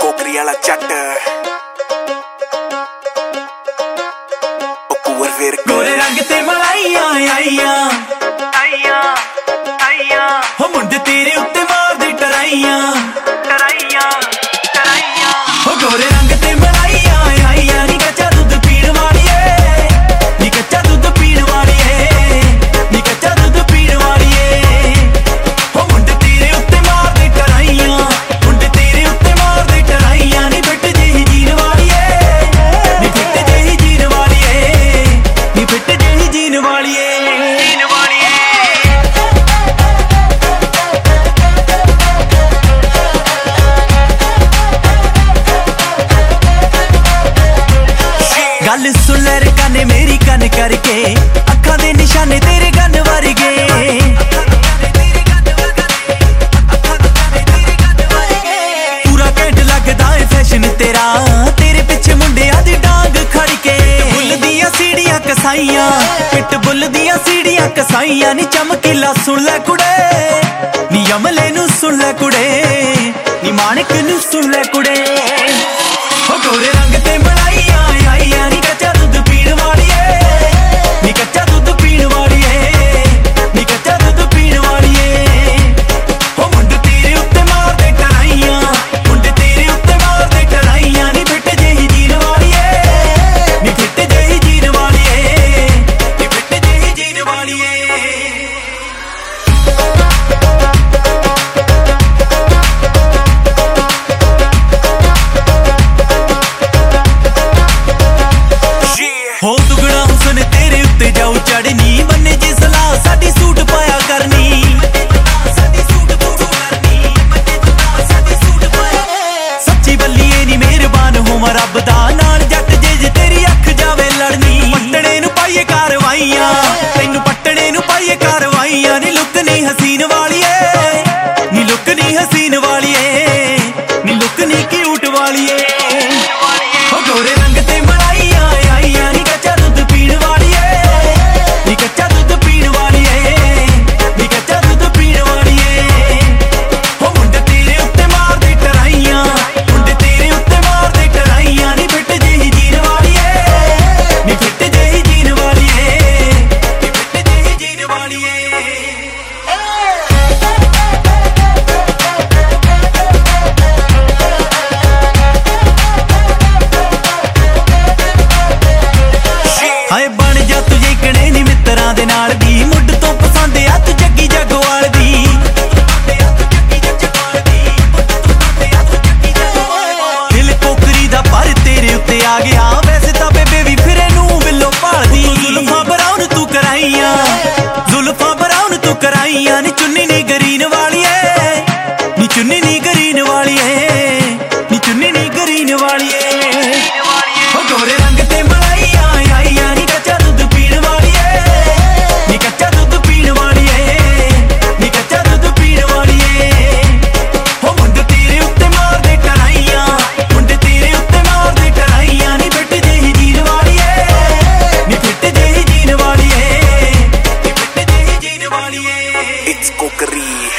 ਕੋਕਰੀ ਵਾਲਾ ਚੱਟ ਉਹ ਕੂਰ ਫਿਰ ਗੋਰੇ ਰੰਗ ਤੇ ਮਲਾਈਆਂ ਆਈਆਂ ਗੱਲ ਸੁਣ ਲੈ ਰੇ ਕੰਨ ਮੇਰੀ ਕੰਨ ਕਰਕੇ। ਅੱਖਾਂ ਦੇ ਨਿਸ਼ਾਨੇ ਤੇਰੇ ਗੰਨ ਵਰਗੇ। ਪੂਰਾ ਘੈਂਟ ਲੱਗਦਾ ਏ ਫੈਸ਼ਨ ਤੇਰਾ। ਤੇਰੇ ਪਿੱਛੇ ਮੁੰਡਿਆਂ ਦੀ ਡਾਂਗ ਖੜ ਕੇ ਬੁੱਲ ਦੀਆਂ ਸੀੜੀਆਂ ਕਸਾਈਆਂ ਪਿੱਟ ਬੁੱਲ ਦੀਆਂ ਸੀੜੀਆਂ ਕਸਾਈਆਂ। ਨੀ ਚਮਕੀਲਾ ਸੁਣ ਲੈ ਕੁੜੇ, ਨੀ ਅਮਲੇ ਨੂੰ ਸੁਣ ਲੈ ਕੁੜੇ, ਨੀ ਮਾਨਕ ਨੂੰ ਸੁਣ ਲੈ ਕੁੜੇ। ਹਸੀਨ ਵਾਲੀਏ। ਨੀ ਲੁੱਕ ਨੀ ਹਸੀਨ ਵਾਲੀਏ। ਕਰਾਈਆਂ ਨੀ ਚੁੰਨੀ ਨੀ ਗਰੀਨ ਵਾਲੀਏ। It's cookery.